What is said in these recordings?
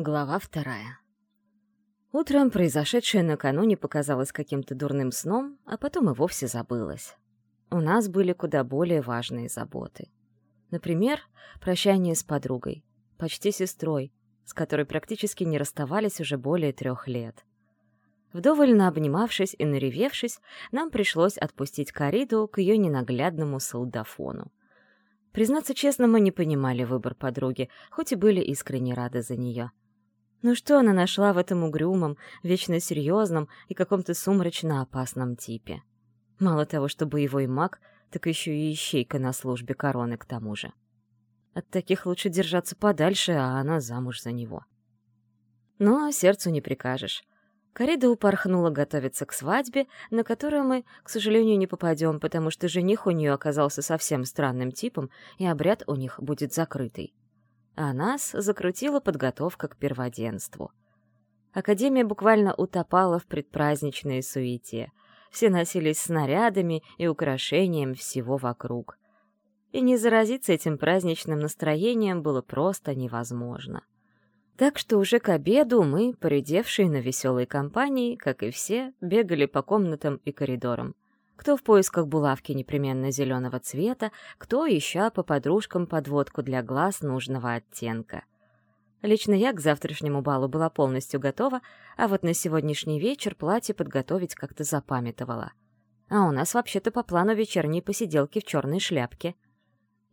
Глава вторая. Утром произошедшее накануне показалось каким-то дурным сном, а потом и вовсе забылось. У нас были куда более важные заботы. Например, прощание с подругой, почти сестрой, с которой практически не расставались уже более трех лет. Вдоволь обнимавшись и наревевшись, нам пришлось отпустить Кариду к ее ненаглядному солдафону. Признаться честно, мы не понимали выбор подруги, хоть и были искренне рады за нее. Ну что она нашла в этом угрюмом, вечно серьезном и каком-то сумрачно опасном типе? Мало того, что боевой маг, так еще и ищейка на службе короны к тому же. От таких лучше держаться подальше, а она замуж за него. Но сердцу не прикажешь. Карида упорхнула готовиться к свадьбе, на которую мы, к сожалению, не попадем, потому что жених у нее оказался совсем странным типом, и обряд у них будет закрытый а нас закрутила подготовка к перводенству. Академия буквально утопала в предпраздничной суете. Все носились снарядами и украшением всего вокруг. И не заразиться этим праздничным настроением было просто невозможно. Так что уже к обеду мы, поредевшие на веселой компании, как и все, бегали по комнатам и коридорам. Кто в поисках булавки непременно зеленого цвета, кто ища по подружкам подводку для глаз нужного оттенка. Лично я к завтрашнему балу была полностью готова, а вот на сегодняшний вечер платье подготовить как-то запамятовала. А у нас вообще-то по плану вечерней посиделки в черной шляпке.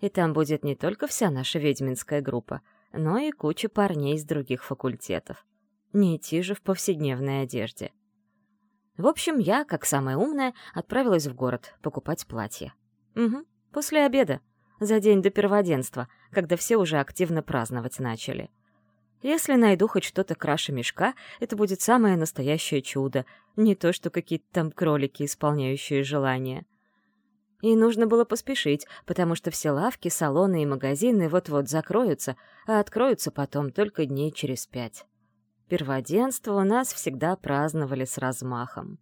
И там будет не только вся наша ведьминская группа, но и куча парней из других факультетов. Не идти же в повседневной одежде. В общем, я, как самая умная, отправилась в город покупать платье. Угу, после обеда, за день до перводенства, когда все уже активно праздновать начали. Если найду хоть что-то краше мешка, это будет самое настоящее чудо, не то что какие-то там кролики, исполняющие желания. И нужно было поспешить, потому что все лавки, салоны и магазины вот-вот закроются, а откроются потом только дней через пять. Перводенство у нас всегда праздновали с размахом.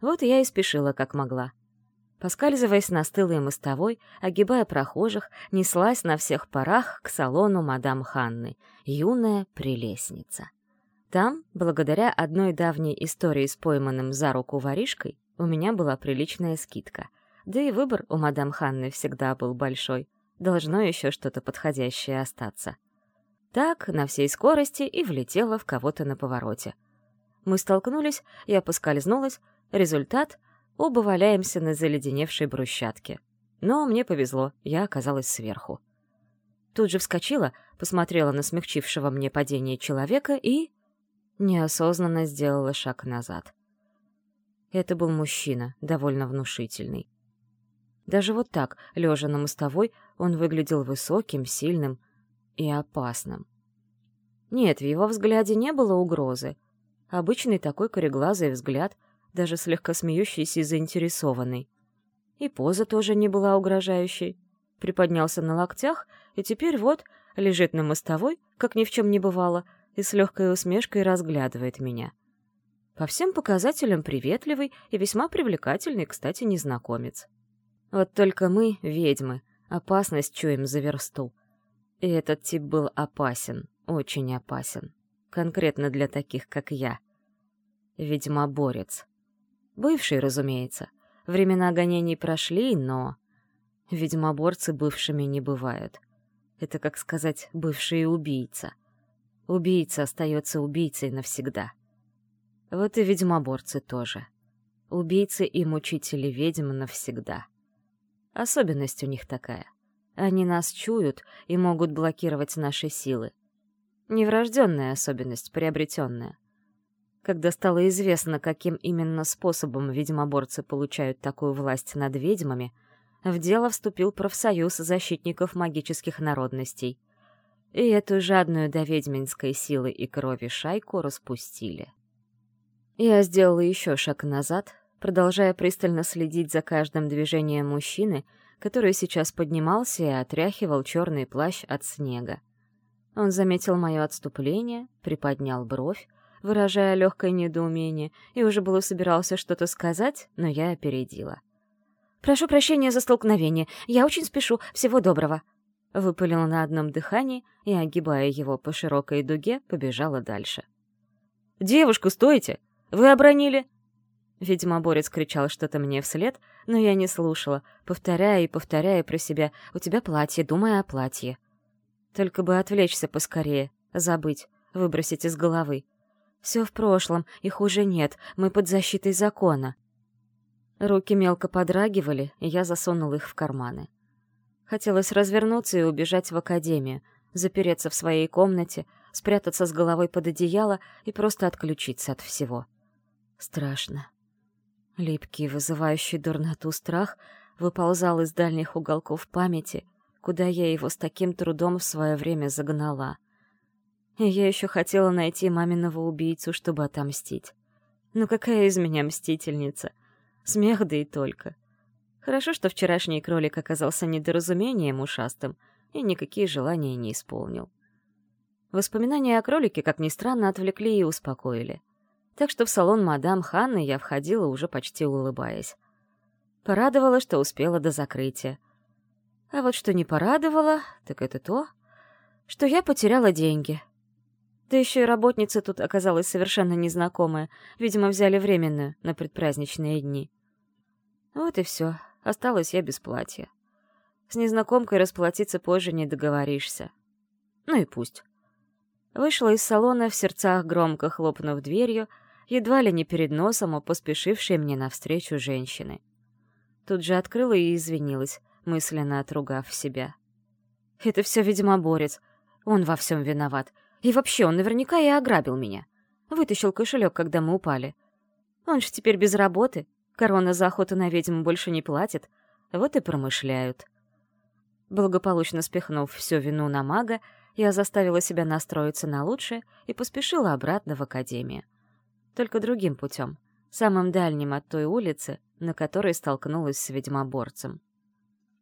Вот я и спешила, как могла. Поскальзываясь на стылой мостовой, огибая прохожих, неслась на всех парах к салону мадам Ханны, юная прелестница. Там, благодаря одной давней истории с пойманным за руку воришкой, у меня была приличная скидка. Да и выбор у мадам Ханны всегда был большой. Должно еще что-то подходящее остаться. Так, на всей скорости, и влетела в кого-то на повороте. Мы столкнулись, я поскользнулась, результат — оба валяемся на заледеневшей брусчатке. Но мне повезло, я оказалась сверху. Тут же вскочила, посмотрела на смягчившего мне падение человека и... неосознанно сделала шаг назад. Это был мужчина, довольно внушительный. Даже вот так, лежа на мостовой, он выглядел высоким, сильным, и опасным. Нет, в его взгляде не было угрозы. Обычный такой кореглазый взгляд, даже слегка смеющийся и заинтересованный. И поза тоже не была угрожающей. Приподнялся на локтях, и теперь вот лежит на мостовой, как ни в чем не бывало, и с легкой усмешкой разглядывает меня. По всем показателям приветливый и весьма привлекательный, кстати, незнакомец. Вот только мы, ведьмы, опасность чуем за версту. И этот тип был опасен, очень опасен. Конкретно для таких, как я. Ведьмоборец. Бывший, разумеется. Времена гонений прошли, но... Ведьмоборцы бывшими не бывают. Это, как сказать, бывший убийца. Убийца остается убийцей навсегда. Вот и ведьмоборцы тоже. Убийцы и мучители ведьм навсегда. Особенность у них такая — они нас чуют и могут блокировать наши силы. Неврожденная особенность, приобретенная. Когда стало известно, каким именно способом ведьмоборцы получают такую власть над ведьмами, в дело вступил профсоюз защитников магических народностей. И эту жадную до ведьминской силы и крови шайку распустили. Я сделала еще шаг назад, продолжая пристально следить за каждым движением мужчины — который сейчас поднимался и отряхивал черный плащ от снега. Он заметил мое отступление, приподнял бровь, выражая легкое недоумение, и уже было собирался что-то сказать, но я опередила. «Прошу прощения за столкновение. Я очень спешу. Всего доброго». Выпалила на одном дыхании и, огибая его по широкой дуге, побежала дальше. «Девушку, стойте! Вы обронили...» Видимо, Борец кричал что-то мне вслед, но я не слушала, повторяя и повторяя про себя «У тебя платье, думая о платье». Только бы отвлечься поскорее, забыть, выбросить из головы. Все в прошлом, их уже нет, мы под защитой закона. Руки мелко подрагивали, и я засунул их в карманы. Хотелось развернуться и убежать в академию, запереться в своей комнате, спрятаться с головой под одеяло и просто отключиться от всего. Страшно. Липкий, вызывающий дурноту страх выползал из дальних уголков памяти, куда я его с таким трудом в свое время загнала. И я еще хотела найти маминого убийцу, чтобы отомстить. Ну какая из меня мстительница? Смех да и только. Хорошо, что вчерашний кролик оказался недоразумением ушастым и никакие желания не исполнил. Воспоминания о кролике, как ни странно, отвлекли и успокоили так что в салон мадам Ханны я входила уже почти улыбаясь. Порадовала, что успела до закрытия. А вот что не порадовало, так это то, что я потеряла деньги. Да еще и работница тут оказалась совершенно незнакомая, видимо, взяли временную на предпраздничные дни. Вот и все, осталась я без платья. С незнакомкой расплатиться позже не договоришься. Ну и пусть. Вышла из салона в сердцах, громко хлопнув дверью, едва ли не перед носом у поспешившей мне навстречу женщины. Тут же открыла и извинилась, мысленно отругав себя. Это все, видимо, борец. Он во всем виноват. И вообще, он наверняка и ограбил меня. Вытащил кошелек, когда мы упали. Он же теперь без работы. Корона за охоту на ведьму больше не платит. Вот и промышляют. Благополучно спихнув всю вину на мага, я заставила себя настроиться на лучшее и поспешила обратно в академию только другим путем, самым дальним от той улицы, на которой столкнулась с ведьмоборцем.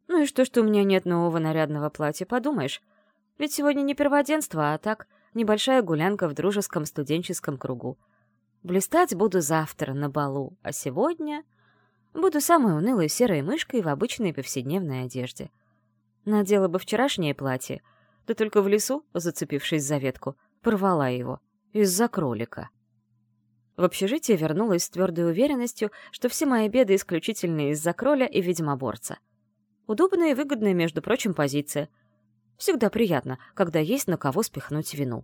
Ну и что, что у меня нет нового нарядного платья, подумаешь? Ведь сегодня не перводенство, а так, небольшая гулянка в дружеском студенческом кругу. Блистать буду завтра на балу, а сегодня буду самой унылой серой мышкой в обычной повседневной одежде. Надела бы вчерашнее платье, да только в лесу, зацепившись за ветку, порвала его из-за кролика. В общежитие вернулась с твердой уверенностью, что все мои беды исключительно из-за кроля и ведьмоборца. Удобная и выгодная, между прочим, позиция. Всегда приятно, когда есть на кого спихнуть вину.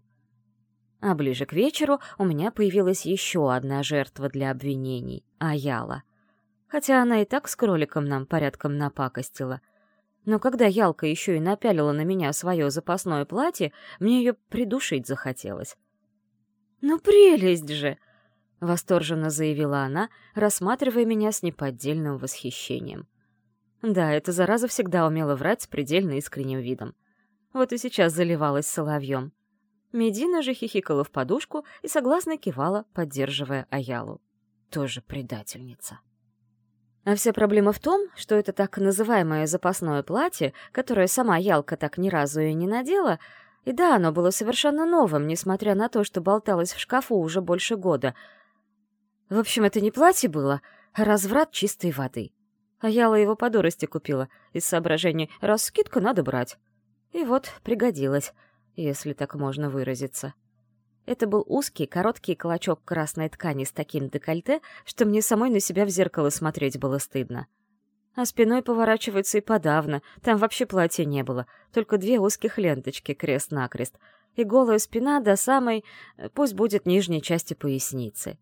А ближе к вечеру у меня появилась еще одна жертва для обвинений — Аяла. Хотя она и так с кроликом нам порядком напакостила. Но когда Ялка еще и напялила на меня свое запасное платье, мне ее придушить захотелось. «Ну прелесть же!» — восторженно заявила она, рассматривая меня с неподдельным восхищением. Да, эта зараза всегда умела врать с предельно искренним видом. Вот и сейчас заливалась соловьем. Медина же хихикала в подушку и согласно кивала, поддерживая Аялу. Тоже предательница. А вся проблема в том, что это так называемое запасное платье, которое сама Ялка так ни разу и не надела, и да, оно было совершенно новым, несмотря на то, что болталось в шкафу уже больше года — в общем, это не платье было, а разврат чистой воды. А Яла его по дурости купила, из соображений «раз скидку надо брать». И вот пригодилось, если так можно выразиться. Это был узкий, короткий клочок красной ткани с таким декольте, что мне самой на себя в зеркало смотреть было стыдно. А спиной поворачиваться и подавно, там вообще платья не было, только две узких ленточки крест-накрест, и голая спина до самой, пусть будет нижней части поясницы.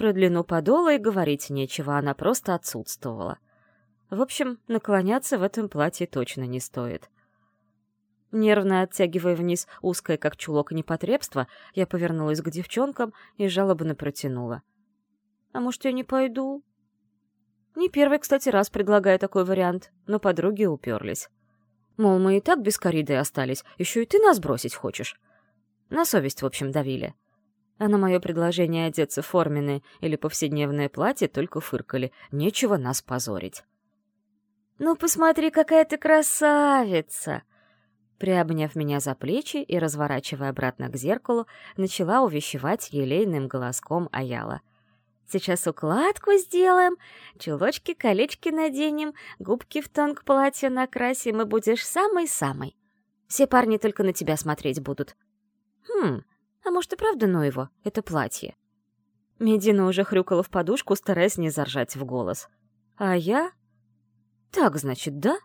Про длину подола и говорить нечего, она просто отсутствовала. В общем, наклоняться в этом платье точно не стоит. Нервно оттягивая вниз узкое, как чулок, непотребство, я повернулась к девчонкам и жалобно протянула. «А может, я не пойду?» Не первый, кстати, раз предлагаю такой вариант, но подруги уперлись. Мол, мы и так без кориды остались, еще и ты нас бросить хочешь. На совесть, в общем, давили а на мое предложение одеться в форменное или повседневное платье только фыркали. Нечего нас позорить. «Ну, посмотри, какая ты красавица!» Приобняв меня за плечи и разворачивая обратно к зеркалу, начала увещевать елейным голоском Аяла. «Сейчас укладку сделаем, чулочки, колечки наденем, губки в тонк платье накрасим, и будешь самой-самой. Все парни только на тебя смотреть будут. Хм, а может и правда ну его, это платье? Медина уже хрюкала в подушку, стараясь не заржать в голос. А я... Так, значит, да?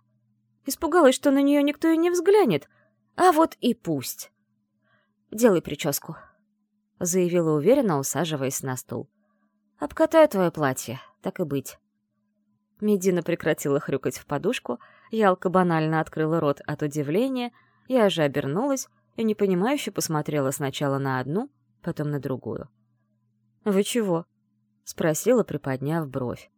Испугалась, что на нее никто и не взглянет. А вот и пусть. Делай прическу, — заявила уверенно, усаживаясь на стул. «Обкатаю твое платье, так и быть». Медина прекратила хрюкать в подушку, Ялка банально открыла рот от удивления, я же обернулась и непонимающе посмотрела сначала на одну, потом на другую. «Вы чего?» — спросила, приподняв бровь.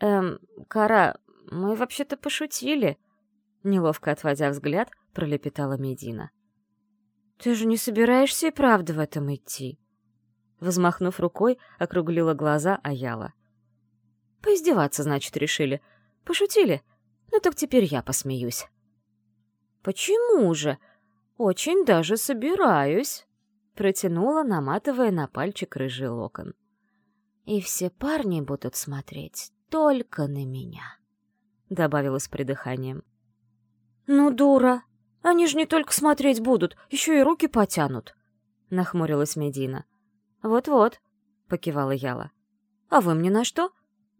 «Эм, Кара, мы вообще-то пошутили», — неловко отводя взгляд, пролепетала Медина. «Ты же не собираешься и правда в этом идти?» Взмахнув рукой, округлила глаза Аяла. «Поиздеваться, значит, решили. Пошутили? Ну так теперь я посмеюсь». «Почему же? Очень даже собираюсь», — протянула, наматывая на пальчик рыжий локон. «И все парни будут смотреть только на меня», — добавила с придыханием. «Ну, дура!» Они же не только смотреть будут, еще и руки потянут», — нахмурилась Медина. «Вот-вот», — покивала Яла. «А вы мне на что?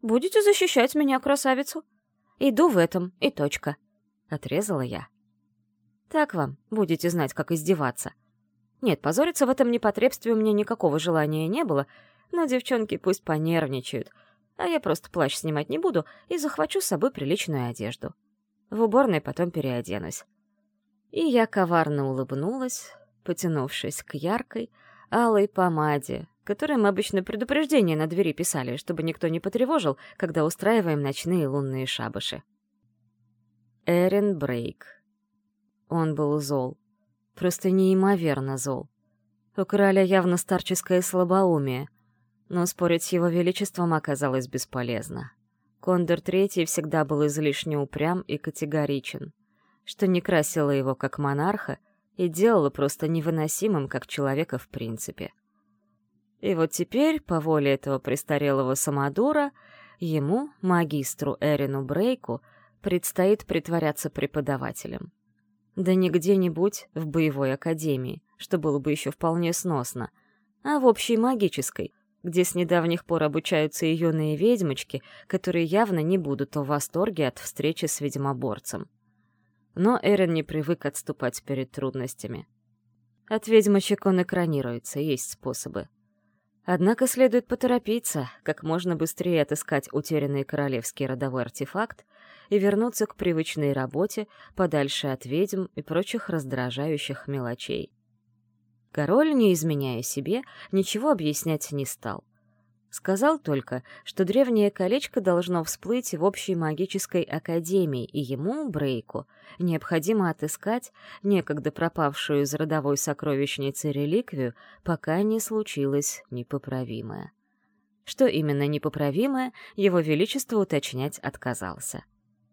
Будете защищать меня, красавицу?» «Иду в этом, и точка», — отрезала я. «Так вам, будете знать, как издеваться». Нет, позориться в этом непотребстве у меня никакого желания не было, но девчонки пусть понервничают, а я просто плащ снимать не буду и захвачу с собой приличную одежду. В уборной потом переоденусь. И я коварно улыбнулась, потянувшись к яркой, алой помаде, которой мы обычно предупреждение на двери писали, чтобы никто не потревожил, когда устраиваем ночные лунные шабаши. Эрин Брейк. Он был зол. Просто неимоверно зол. У короля явно старческое слабоумие, но спорить с его величеством оказалось бесполезно. Кондор Третий всегда был излишне упрям и категоричен — что не красило его как монарха и делало просто невыносимым как человека в принципе. И вот теперь, по воле этого престарелого самодура, ему, магистру Эрину Брейку, предстоит притворяться преподавателем. Да не где-нибудь в боевой академии, что было бы еще вполне сносно, а в общей магической, где с недавних пор обучаются и юные ведьмочки, которые явно не будут в восторге от встречи с ведьмоборцем. Но Эрен не привык отступать перед трудностями. От ведьмочек он экранируется, есть способы. Однако следует поторопиться, как можно быстрее отыскать утерянный королевский родовой артефакт и вернуться к привычной работе подальше от ведьм и прочих раздражающих мелочей. Король, не изменяя себе, ничего объяснять не стал — Сказал только, что древнее колечко должно всплыть в общей магической академии, и ему, Брейку, необходимо отыскать некогда пропавшую из родовой сокровищницы реликвию, пока не случилось непоправимое. Что именно непоправимое, его величество уточнять отказался.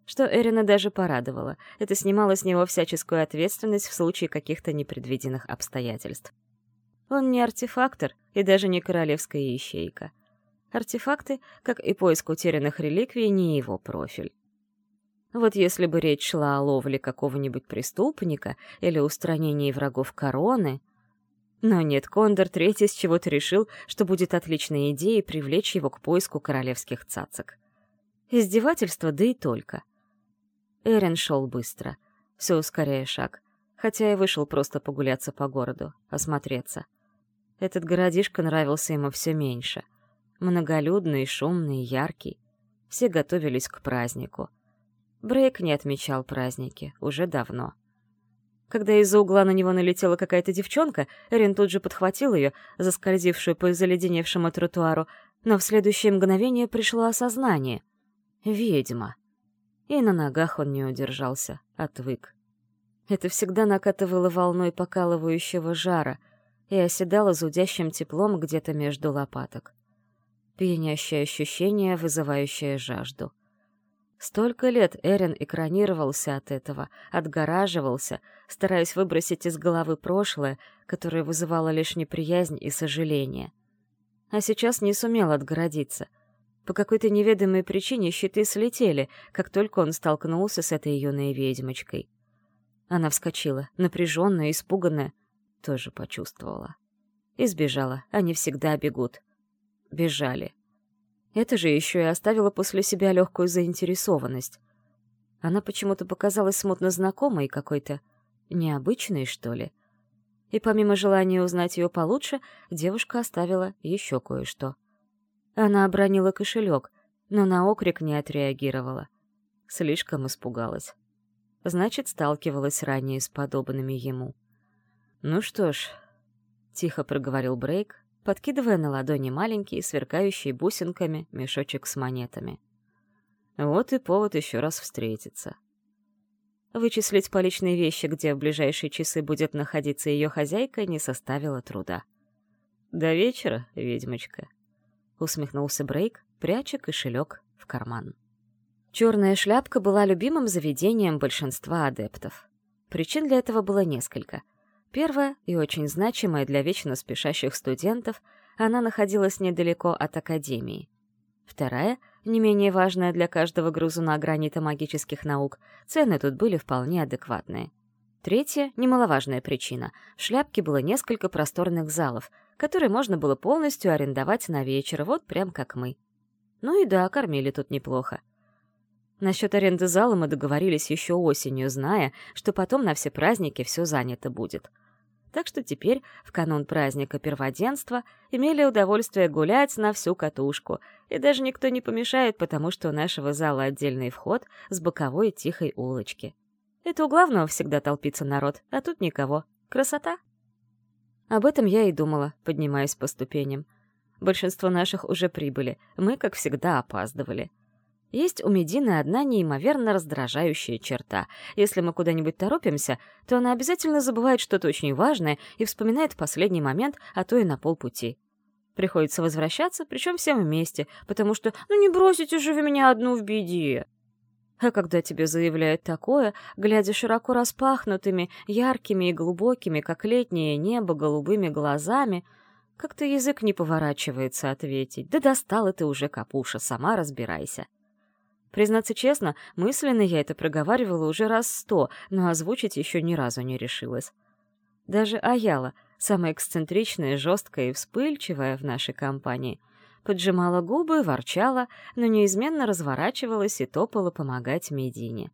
Что Эрина даже порадовало, это снимало с него всяческую ответственность в случае каких-то непредвиденных обстоятельств. Он не артефактор и даже не королевская ищейка — Артефакты, как и поиск утерянных реликвий, не его профиль. Вот если бы речь шла о ловле какого-нибудь преступника или устранении врагов короны... Но нет, Кондор Третий с чего-то решил, что будет отличной идеей привлечь его к поиску королевских цацок. Издевательство, да и только. Эрен шел быстро, все ускоряя шаг, хотя и вышел просто погуляться по городу, осмотреться. Этот городишко нравился ему все меньше — Многолюдный, шумный, яркий. Все готовились к празднику. Брейк не отмечал праздники, уже давно. Когда из-за угла на него налетела какая-то девчонка, Эрин тут же подхватил ее, заскользившую по заледеневшему тротуару, но в следующее мгновение пришло осознание. Ведьма. И на ногах он не удержался, отвык. Это всегда накатывало волной покалывающего жара и оседало зудящим теплом где-то между лопаток пьянящее ощущение, вызывающее жажду. Столько лет Эрин экранировался от этого, отгораживался, стараясь выбросить из головы прошлое, которое вызывало лишь неприязнь и сожаление. А сейчас не сумел отгородиться. По какой-то неведомой причине щиты слетели, как только он столкнулся с этой юной ведьмочкой. Она вскочила, напряженная, испуганная, тоже почувствовала. И сбежала, они всегда бегут. Бежали. Это же еще и оставило после себя легкую заинтересованность. Она почему-то показалась смутно знакомой какой-то, необычной, что ли. И помимо желания узнать ее получше, девушка оставила еще кое-что. Она обронила кошелек, но на окрик не отреагировала. Слишком испугалась. Значит, сталкивалась ранее с подобными ему. «Ну что ж», — тихо проговорил Брейк, подкидывая на ладони маленький, сверкающий бусинками мешочек с монетами. Вот и повод еще раз встретиться. Вычислить по личной вещи, где в ближайшие часы будет находиться ее хозяйка, не составило труда. «До вечера, ведьмочка», — усмехнулся Брейк, пряча кошелек в карман. Черная шляпка была любимым заведением большинства адептов. Причин для этого было несколько. Первая, и очень значимая для вечно спешащих студентов, она находилась недалеко от Академии. Вторая, не менее важная для каждого грузуна гранита магических наук, цены тут были вполне адекватные. Третья, немаловажная причина — в шляпке было несколько просторных залов, которые можно было полностью арендовать на вечер, вот прям как мы. Ну и да, кормили тут неплохо. Насчет аренды зала мы договорились еще осенью, зная, что потом на все праздники все занято будет — так что теперь, в канун праздника перводенства, имели удовольствие гулять на всю катушку, и даже никто не помешает, потому что у нашего зала отдельный вход с боковой тихой улочки. Это у главного всегда толпится народ, а тут никого. Красота! Об этом я и думала, поднимаясь по ступеням. Большинство наших уже прибыли, мы, как всегда, опаздывали. Есть у Медины одна неимоверно раздражающая черта. Если мы куда-нибудь торопимся, то она обязательно забывает что-то очень важное и вспоминает в последний момент, а то и на полпути. Приходится возвращаться, причем всем вместе, потому что «ну не бросите же вы меня одну в беде». А когда тебе заявляют такое, глядя широко распахнутыми, яркими и глубокими, как летнее небо, голубыми глазами, как-то язык не поворачивается ответить. Да достала ты уже, капуша, сама разбирайся. Признаться честно, мысленно я это проговаривала уже раз сто, но озвучить еще ни разу не решилась. Даже Аяла, самая эксцентричная, жесткая и вспыльчивая в нашей компании, поджимала губы, ворчала, но неизменно разворачивалась и топала помогать Медине.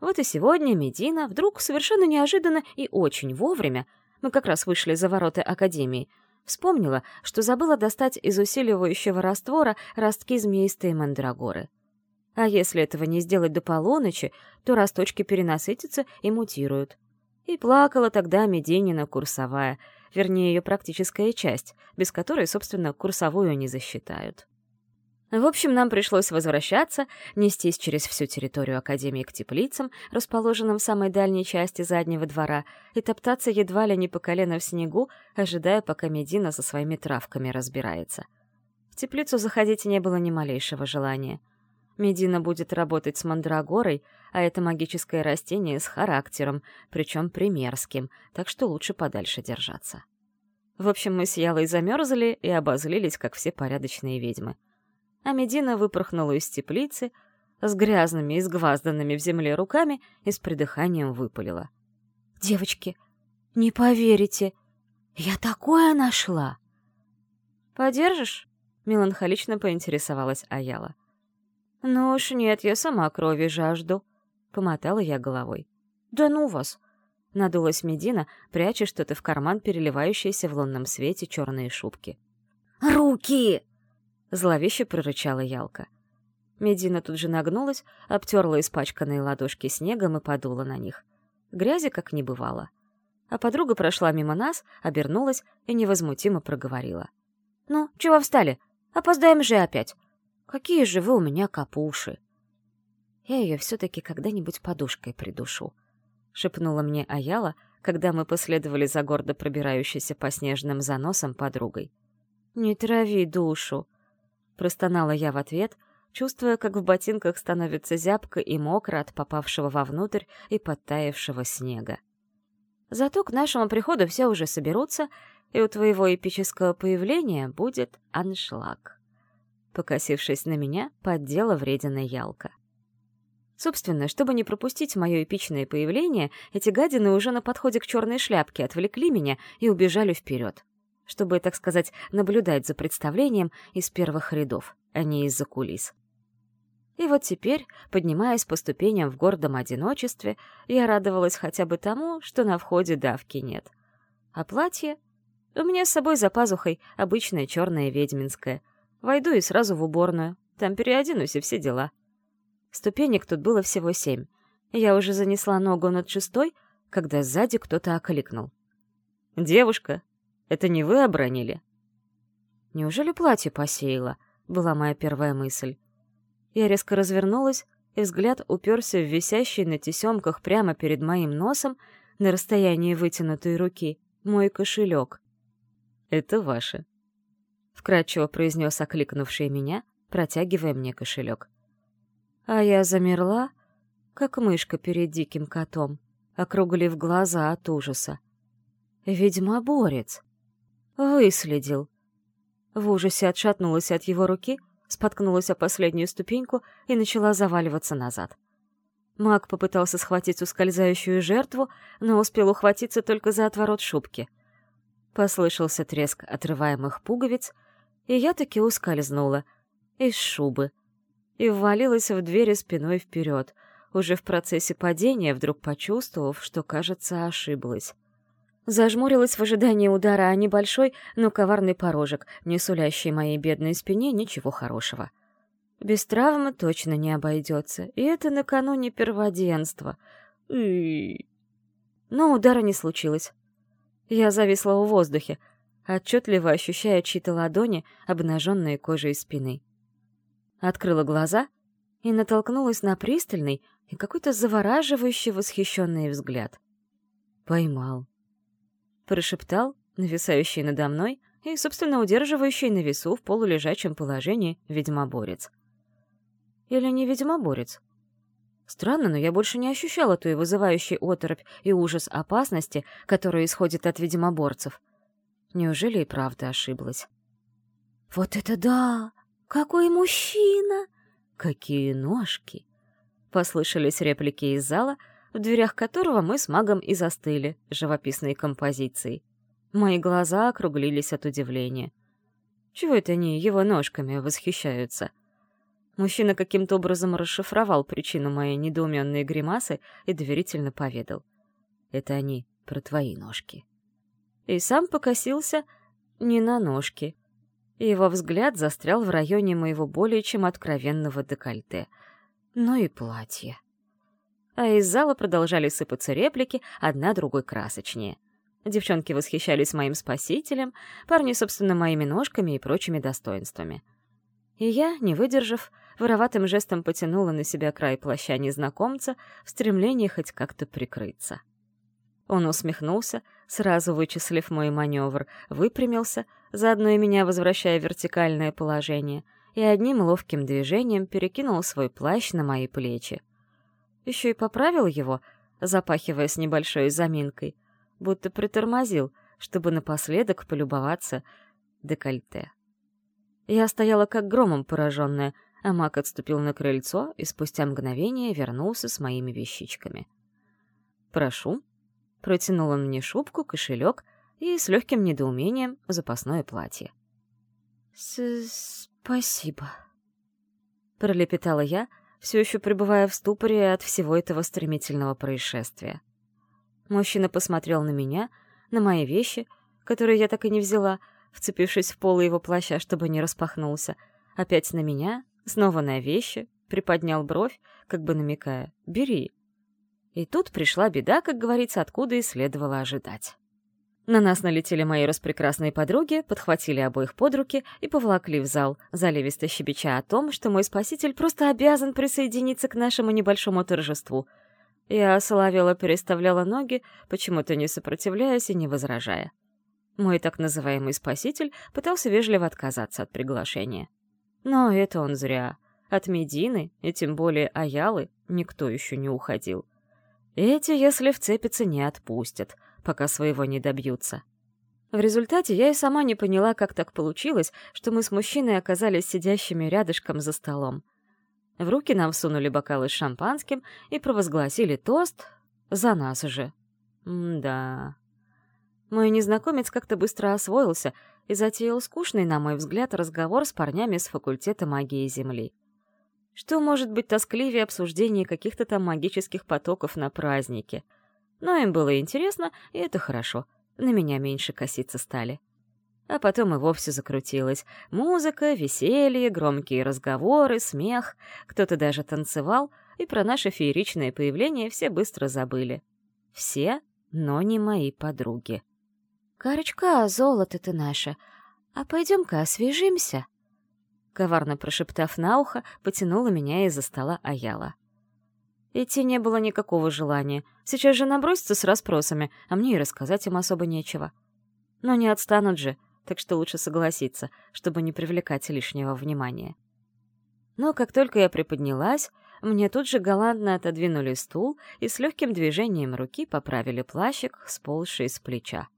Вот и сегодня Медина вдруг совершенно неожиданно и очень вовремя, мы как раз вышли за ворота Академии, вспомнила, что забыла достать из усиливающего раствора ростки змеистой мандрагоры — а если этого не сделать до полуночи, то росточки перенасытятся и мутируют. И плакала тогда Меденина курсовая, вернее, ее практическая часть, без которой, собственно, курсовую не засчитают. В общем, нам пришлось возвращаться, нестись через всю территорию Академии к теплицам, расположенным в самой дальней части заднего двора, и топтаться едва ли не по колено в снегу, ожидая, пока Медина со своими травками разбирается. В теплицу заходить не было ни малейшего желания — Медина будет работать с мандрагорой, а это магическое растение с характером, причем примерским, так что лучше подальше держаться. В общем, мы с Ялой замерзли и обозлились, как все порядочные ведьмы. А Медина выпорхнула из теплицы, с грязными и сгвазданными в земле руками и с придыханием выпалила. «Девочки, не поверите, я такое нашла!» «Подержишь?» — меланхолично поинтересовалась Аяла. «Ну уж нет, я сама крови жажду», — помотала я головой. «Да ну вас!» — надулась Медина, пряча что-то в карман, переливающейся в лунном свете черные шубки. «Руки!» — зловеще прорычала Ялка. Медина тут же нагнулась, обтерла испачканные ладошки снегом и подула на них. Грязи как не бывало. А подруга прошла мимо нас, обернулась и невозмутимо проговорила. «Ну, чего встали? Опоздаем же опять. Какие же вы у меня капуши!» «Я ее все-таки когда-нибудь подушкой придушу», — шепнула мне Аяла, когда мы последовали за гордо пробирающейся по снежным заносам подругой. «Не трави душу!» — простонала я в ответ, чувствуя, как в ботинках становится зябко и мокро от попавшего вовнутрь и подтаявшего снега. Зато к нашему приходу все уже соберутся, и у твоего эпического появления будет аншлаг. Покосившись на меня, поддела вредина ялка. Собственно, чтобы не пропустить мое эпичное появление, эти гадины уже на подходе к черной шляпке отвлекли меня и убежали вперед, чтобы, так сказать, наблюдать за представлением из первых рядов, а не из-за кулис. И вот теперь, поднимаясь по ступеням в гордом одиночестве, я радовалась хотя бы тому, что на входе давки нет. А платье? У меня с собой за пазухой обычное черное ведьминское. Войду и сразу в уборную. Там переоденусь и все дела. Ступенек тут было всего семь. Я уже занесла ногу над шестой, когда сзади кто-то окликнул. «Девушка, это не вы обронили?» «Неужели платье посеяло?» — была моя первая мысль. Я резко развернулась, и взгляд уперся в висящий на тесемках прямо перед моим носом, на расстоянии вытянутой руки, мой кошелек. «Это ваше», — вкратчиво произнес окликнувший меня, протягивая мне кошелек. А я замерла, как мышка перед диким котом, округлив глаза от ужаса. «Ведьмоборец!» Выследил. В ужасе отшатнулась от его руки — споткнулась о последнюю ступеньку и начала заваливаться назад. Маг попытался схватить ускользающую жертву, но успел ухватиться только за отворот шубки. Послышался треск отрываемых пуговиц, и я таки ускользнула из шубы и ввалилась в двери спиной вперед, уже в процессе падения вдруг почувствовав, что, кажется, ошиблась. Зажмурилась в ожидании удара о небольшой, но коварный порожек, не сулящий моей бедной спине ничего хорошего. Без травмы точно не обойдется, и это накануне перводенства. И... Но удара не случилось. Я зависла в воздухе, отчетливо ощущая чьи-то ладони, обнаженные кожей спины. Открыла глаза и натолкнулась на пристальный и какой-то завораживающий восхищенный взгляд. Поймал прошептал, нависающий надо мной и, собственно, удерживающий на весу в полулежачем положении ведьмоборец. Или не ведьмоборец? Странно, но я больше не ощущала той вызывающей оторопь и ужас опасности, которая исходит от ведьмоборцев. Неужели и правда ошиблась? «Вот это да! Какой мужчина! Какие ножки!» Послышались реплики из зала — в дверях которого мы с магом и застыли, живописной композицией. Мои глаза округлились от удивления. Чего это они его ножками восхищаются? Мужчина каким-то образом расшифровал причину моей недоуменной гримасы и доверительно поведал. «Это они про твои ножки». И сам покосился не на ножки. Его взгляд застрял в районе моего более чем откровенного декольте. Ну и платье а из зала продолжали сыпаться реплики, одна другой красочнее. Девчонки восхищались моим спасителем, парни, собственно, моими ножками и прочими достоинствами. И я, не выдержав, вороватым жестом потянула на себя край плаща незнакомца в стремлении хоть как-то прикрыться. Он усмехнулся, сразу вычислив мой маневр, выпрямился, заодно и меня возвращая в вертикальное положение, и одним ловким движением перекинул свой плащ на мои плечи — еще и поправил его, запахивая с небольшой заминкой, будто притормозил, чтобы напоследок полюбоваться декольте. Я стояла как громом пораженная, а маг отступил на крыльцо и спустя мгновение вернулся с моими вещичками. «Прошу», — протянул он мне шубку, кошелек и с легким недоумением запасное платье. «Спасибо», — пролепетала я, — все еще пребывая в ступоре от всего этого стремительного происшествия. Мужчина посмотрел на меня, на мои вещи, которые я так и не взяла, вцепившись в полы его плаща, чтобы не распахнулся, опять на меня, снова на вещи, приподнял бровь, как бы намекая «бери». И тут пришла беда, как говорится, откуда и следовало ожидать. На нас налетели мои распрекрасные подруги, подхватили обоих под руки и поволокли в зал, заливисто щебеча о том, что мой спаситель просто обязан присоединиться к нашему небольшому торжеству. Я соловела переставляла ноги, почему-то не сопротивляясь и не возражая. Мой так называемый спаситель пытался вежливо отказаться от приглашения. Но это он зря. От Медины, и тем более Аялы, никто еще не уходил. Эти, если вцепятся, не отпустят — пока своего не добьются. В результате я и сама не поняла, как так получилось, что мы с мужчиной оказались сидящими рядышком за столом. В руки нам всунули бокалы с шампанским и провозгласили тост за нас же. М-да. Мой незнакомец как-то быстро освоился и затеял скучный, на мой взгляд, разговор с парнями с факультета магии Земли. Что может быть тоскливее обсуждения каких-то там магических потоков на празднике? Но им было интересно, и это хорошо. На меня меньше коситься стали. А потом и вовсе закрутилось. Музыка, веселье, громкие разговоры, смех. Кто-то даже танцевал, и про наше фееричное появление все быстро забыли. Все, но не мои подруги. «Карочка, золото ты наше, а пойдем-ка освежимся?» Коварно прошептав на ухо, потянула меня из-за стола Аяла. Идти не было никакого желания. Сейчас же набросятся с расспросами, а мне и рассказать им особо нечего. Но не отстанут же, так что лучше согласиться, чтобы не привлекать лишнего внимания. Но как только я приподнялась, мне тут же галантно отодвинули стул и с легким движением руки поправили плащик, сползший с плеча.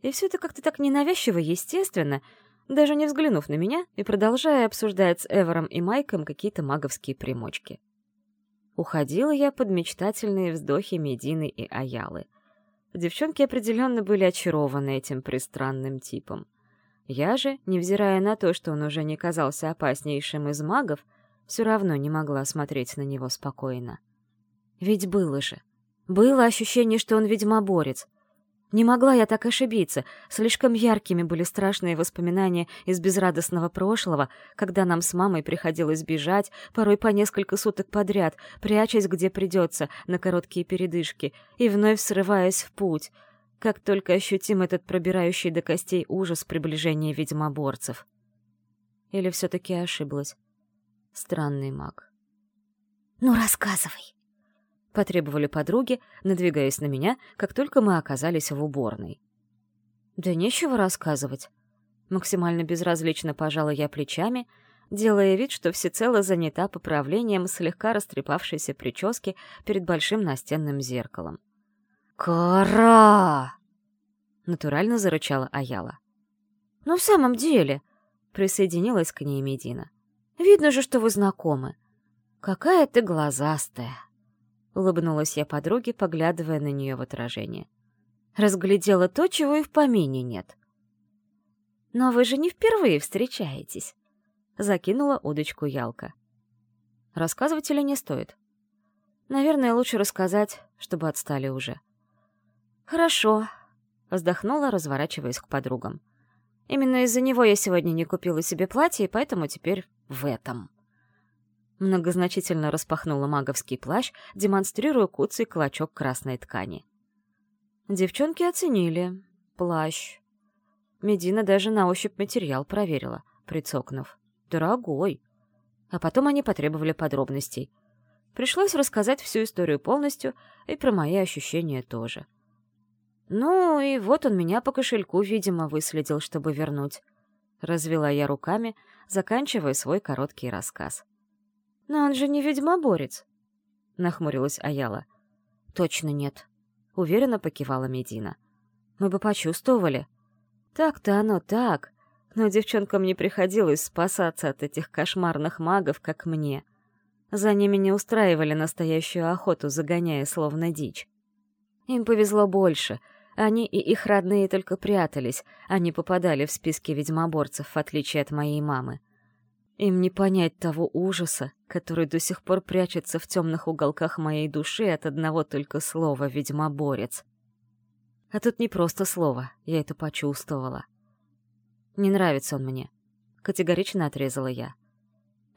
И все это как-то так ненавязчиво естественно, даже не взглянув на меня и продолжая обсуждать с Эвером и Майком какие-то маговские примочки. Уходила я под мечтательные вздохи Медины и Аялы. Девчонки определенно были очарованы этим пристранным типом. Я же, невзирая на то, что он уже не казался опаснейшим из магов, все равно не могла смотреть на него спокойно. Ведь было же. Было ощущение, что он ведьмоборец, не могла я так ошибиться. Слишком яркими были страшные воспоминания из безрадостного прошлого, когда нам с мамой приходилось бежать, порой по несколько суток подряд, прячась где придется, на короткие передышки, и вновь срываясь в путь, как только ощутим этот пробирающий до костей ужас приближения ведьмоборцев. Или все-таки ошиблась? Странный маг. «Ну, рассказывай!» Потребовали подруги, надвигаясь на меня, как только мы оказались в уборной. Да нечего рассказывать. Максимально безразлично пожала я плечами, делая вид, что всецело занята поправлением слегка растрепавшейся прически перед большим настенным зеркалом. «Кара!» — натурально зарычала Аяла. «Ну, в самом деле...» — присоединилась к ней Медина. «Видно же, что вы знакомы. Какая ты глазастая!» — улыбнулась я подруге, поглядывая на нее в отражение. «Разглядела то, чего и в помине нет». «Но вы же не впервые встречаетесь», — закинула удочку Ялка. «Рассказывать или не стоит?» «Наверное, лучше рассказать, чтобы отстали уже». «Хорошо», — вздохнула, разворачиваясь к подругам. «Именно из-за него я сегодня не купила себе платье, и поэтому теперь в этом». Многозначительно распахнула маговский плащ, демонстрируя куцый клочок красной ткани. Девчонки оценили. Плащ. Медина даже на ощупь материал проверила, прицокнув. Дорогой. А потом они потребовали подробностей. Пришлось рассказать всю историю полностью и про мои ощущения тоже. Ну и вот он меня по кошельку, видимо, выследил, чтобы вернуть. Развела я руками, заканчивая свой короткий рассказ. «Но он же не ведьмоборец», — нахмурилась Аяла. «Точно нет», — уверенно покивала Медина. «Мы бы почувствовали». «Так-то оно так, но девчонкам не приходилось спасаться от этих кошмарных магов, как мне. За ними не устраивали настоящую охоту, загоняя словно дичь. Им повезло больше. Они и их родные только прятались, а не попадали в списки ведьмоборцев, в отличие от моей мамы. Им не понять того ужаса, который до сих пор прячется в темных уголках моей души от одного только слова «ведьмоборец». А тут не просто слово, я это почувствовала. Не нравится он мне. Категорично отрезала я.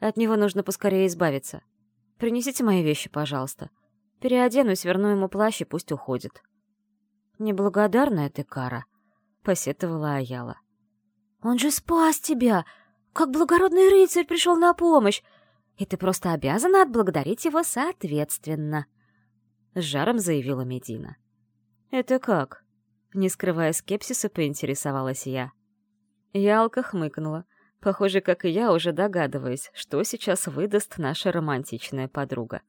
От него нужно поскорее избавиться. Принесите мои вещи, пожалуйста. Переоденусь, верну ему плащ и пусть уходит. Неблагодарная ты, Кара, — посетовала Аяла. «Он же спас тебя! Как благородный рыцарь пришел на помощь! И ты просто обязана отблагодарить его соответственно!» С жаром заявила Медина. «Это как?» Не скрывая скепсиса, поинтересовалась я. Ялка хмыкнула. Похоже, как и я, уже догадываясь, что сейчас выдаст наша романтичная подруга.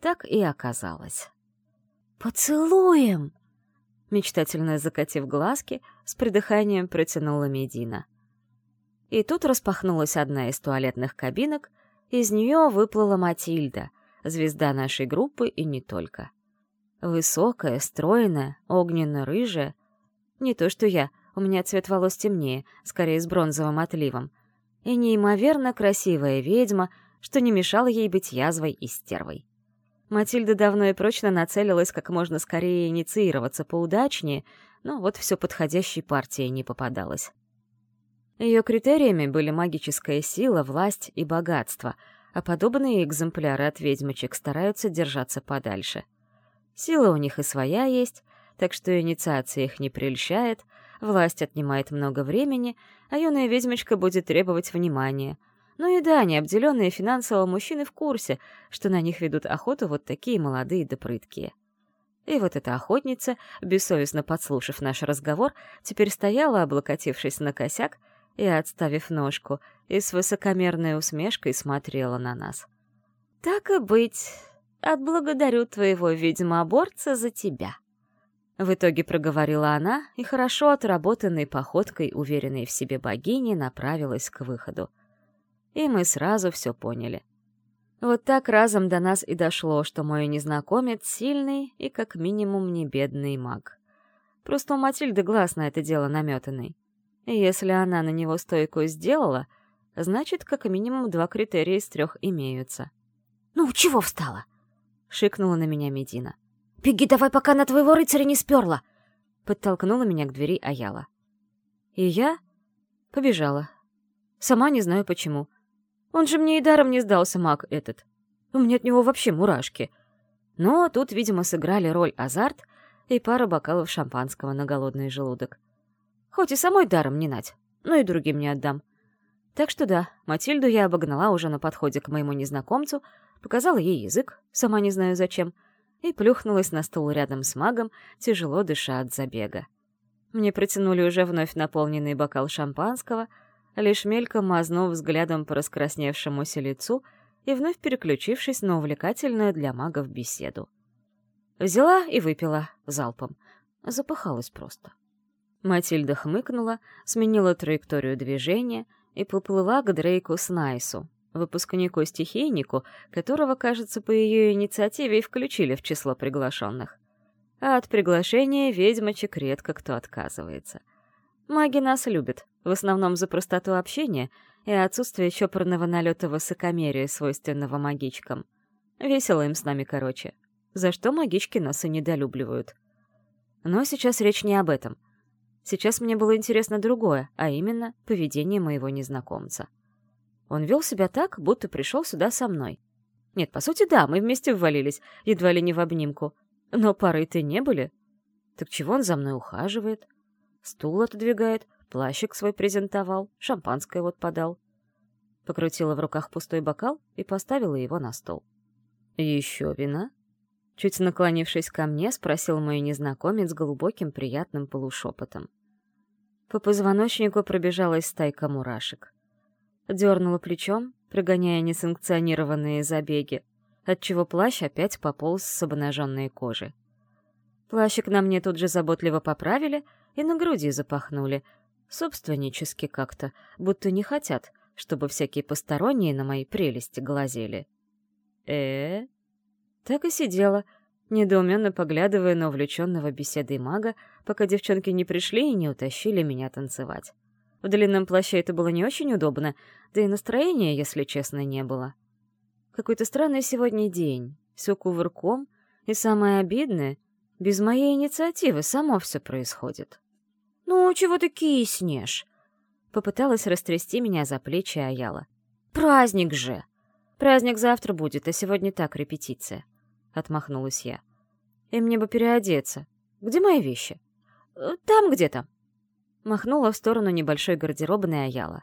Так и оказалось. «Поцелуем!» Мечтательно закатив глазки, с придыханием протянула Медина. И тут распахнулась одна из туалетных кабинок, Из нее выплыла Матильда, звезда нашей группы и не только. Высокая, стройная, огненно-рыжая. Не то что я, у меня цвет волос темнее, скорее с бронзовым отливом. И неимоверно красивая ведьма, что не мешало ей быть язвой и стервой. Матильда давно и прочно нацелилась как можно скорее инициироваться поудачнее, но вот все подходящей партии не попадалось. Ее критериями были магическая сила, власть и богатство, а подобные экземпляры от ведьмочек стараются держаться подальше. Сила у них и своя есть, так что инициация их не прельщает, власть отнимает много времени, а юная ведьмочка будет требовать внимания. Ну и да, необделенные финансово мужчины в курсе, что на них ведут охоту вот такие молодые да. И вот эта охотница, бессовестно подслушав наш разговор, теперь стояла, облокотившись на косяк, и, отставив ножку, и с высокомерной усмешкой смотрела на нас. «Так и быть, отблагодарю твоего ведьмоборца за тебя». В итоге проговорила она и хорошо отработанной походкой уверенной в себе богини направилась к выходу. И мы сразу все поняли. Вот так разом до нас и дошло, что мой незнакомец сильный и как минимум не бедный маг. Просто у Матильды глаз на это дело наметанный. Если она на него стойку сделала, значит, как минимум два критерия из трех имеются. «Ну, чего встала?» — шикнула на меня Медина. «Беги давай, пока на твоего рыцаря не сперла!» Подтолкнула меня к двери Аяла. И я побежала. Сама не знаю почему. Он же мне и даром не сдался, маг этот. У меня от него вообще мурашки. Но тут, видимо, сыграли роль азарт и пара бокалов шампанского на голодный желудок. Хоть и самой даром не нать, но и другим не отдам. Так что да, Матильду я обогнала уже на подходе к моему незнакомцу, показала ей язык, сама не знаю зачем, и плюхнулась на стул рядом с магом, тяжело дыша от забега. Мне протянули уже вновь наполненный бокал шампанского, лишь мельком мазнув взглядом по раскрасневшемуся лицу и вновь переключившись на увлекательную для магов беседу. Взяла и выпила залпом. Запыхалась просто. Матильда хмыкнула, сменила траекторию движения и поплыла к Дрейку Снайсу, выпускнику-стихийнику, которого, кажется, по ее инициативе и включили в число приглашенных. А от приглашения ведьмочек редко кто отказывается. Маги нас любят, в основном за простоту общения и отсутствие чопорного налета высокомерия, свойственного магичкам. Весело им с нами короче. За что магички нас и недолюбливают. Но сейчас речь не об этом — Сейчас мне было интересно другое, а именно поведение моего незнакомца. Он вел себя так, будто пришел сюда со мной. Нет, по сути, да, мы вместе ввалились, едва ли не в обнимку. Но пары-то не были. Так чего он за мной ухаживает? Стул отодвигает, плащик свой презентовал, шампанское вот подал. Покрутила в руках пустой бокал и поставила его на стол. «Еще вина?» Чуть наклонившись ко мне, спросил мой незнакомец глубоким приятным полушепотом. По позвоночнику пробежалась стайка мурашек. Дернула плечом, прогоняя несанкционированные забеги, отчего плащ опять пополз с обнаженной кожи. Плащик на мне тут же заботливо поправили и на груди запахнули, собственнически как-то, будто не хотят, чтобы всякие посторонние на мои прелести глазели. э, -э так и сидела, недоуменно поглядывая на увлеченного беседой мага, пока девчонки не пришли и не утащили меня танцевать. В длинном плаще это было не очень удобно, да и настроения, если честно, не было. Какой-то странный сегодня день, все кувырком, и самое обидное, без моей инициативы само все происходит. «Ну, чего ты киснешь?» Попыталась растрясти меня за плечи Аяла. «Праздник же!» «Праздник завтра будет, а сегодня так, репетиция. — отмахнулась я. «И мне бы переодеться. Где мои вещи?» «Э, «Там где-то». Махнула в сторону небольшой гардеробной Аяла.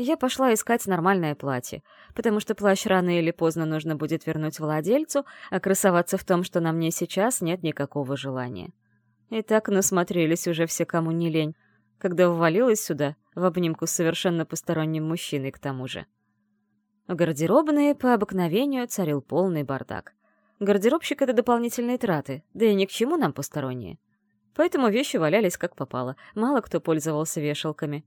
Я пошла искать нормальное платье, потому что плащ рано или поздно нужно будет вернуть владельцу, а красоваться в том, что на мне сейчас, нет никакого желания. И так насмотрелись уже все, кому не лень, когда ввалилась сюда, в обнимку с совершенно посторонним мужчиной к тому же. В гардеробной по обыкновению царил полный бардак. Гардеробщик — это дополнительные траты, да и ни к чему нам посторонние. Поэтому вещи валялись как попало, мало кто пользовался вешалками.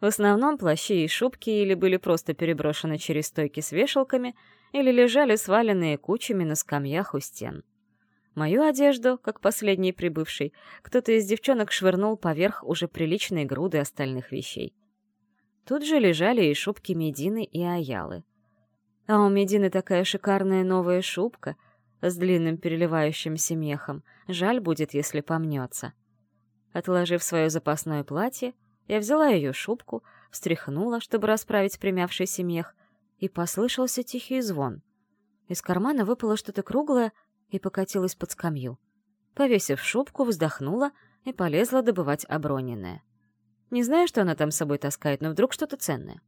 В основном плащи и шубки или были просто переброшены через стойки с вешалками, или лежали сваленные кучами на скамьях у стен. Мою одежду, как последний прибывший, кто-то из девчонок швырнул поверх уже приличной груды остальных вещей. Тут же лежали и шубки Медины и Аялы. А у Медины такая шикарная новая шубка с длинным переливающимся мехом. Жаль будет, если помнется. Отложив свое запасное платье, я взяла ее шубку, встряхнула, чтобы расправить примявшийся мех, и послышался тихий звон. Из кармана выпало что-то круглое и покатилось под скамью. Повесив шубку, вздохнула и полезла добывать оброненное. Не знаю, что она там с собой таскает, но вдруг что-то ценное.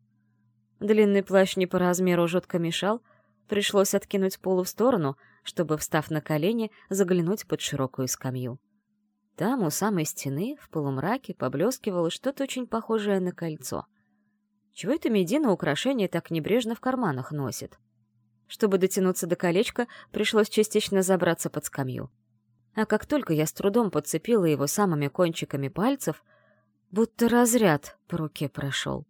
Длинный плащ не по размеру жутко мешал, пришлось откинуть полу в сторону, чтобы, встав на колени, заглянуть под широкую скамью. Там, у самой стены, в полумраке, поблескивало что-то очень похожее на кольцо. Чего это Медина украшение так небрежно в карманах носит? Чтобы дотянуться до колечка, пришлось частично забраться под скамью. А как только я с трудом подцепила его самыми кончиками пальцев, будто разряд по руке прошел.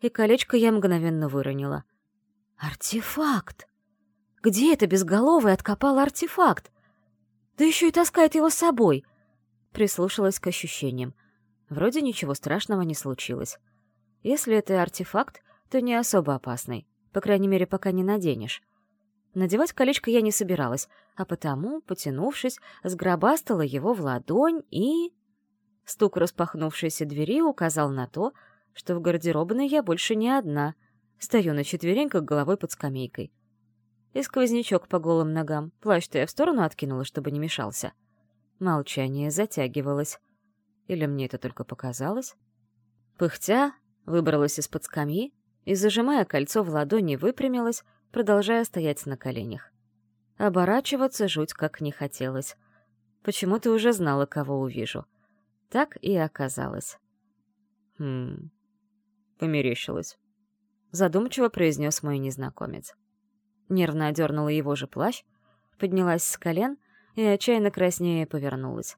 И колечко я мгновенно выронила. Артефакт! Где это безголовый откопал артефакт? Да еще и таскает его с собой — прислушалась к ощущениям. Вроде ничего страшного не случилось. Если это артефакт, то не особо опасный. По крайней мере, пока не наденешь. Надевать колечко я не собиралась, а потому, потянувшись, сгробастала его в ладонь и... Стук распахнувшейся двери указал на то, что в гардеробной я больше не одна. Стою на четвереньках головой под скамейкой. И сквознячок по голым ногам. Плащ-то я в сторону откинула, чтобы не мешался. Молчание затягивалось. Или мне это только показалось? Пыхтя, выбралась из-под скамьи и, зажимая кольцо в ладони, выпрямилась, продолжая стоять на коленях. Оборачиваться жуть как не хотелось. Почему-то уже знала, кого увижу. Так и оказалось. Хм... Померещилась. Задумчиво произнес мой незнакомец. Нервно одернула его же плащ, поднялась с колен — и отчаянно краснее повернулась.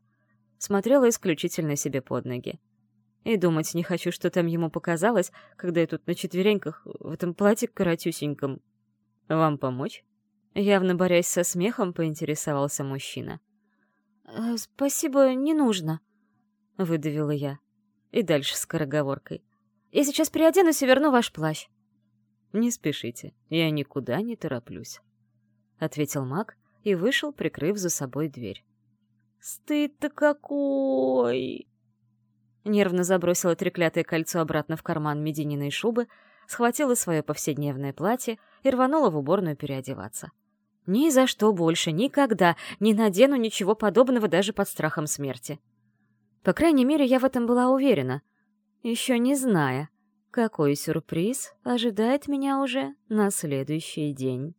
Смотрела исключительно себе под ноги. И думать не хочу, что там ему показалось, когда я тут на четвереньках в этом платье коротюсеньком. «Вам помочь?» Явно борясь со смехом, поинтересовался мужчина. «Э, «Спасибо, не нужно», — выдавила я. И дальше скороговоркой. «Я сейчас переоденусь и верну ваш плащ». «Не спешите, я никуда не тороплюсь», — ответил маг, и вышел, прикрыв за собой дверь. «Стыд-то какой!» Нервно забросила треклятое кольцо обратно в карман Медининой шубы, схватила свое повседневное платье и рванула в уборную переодеваться. Ни за что больше, никогда не надену ничего подобного даже под страхом смерти. По крайней мере, я в этом была уверена, еще не зная, какой сюрприз ожидает меня уже на следующий день.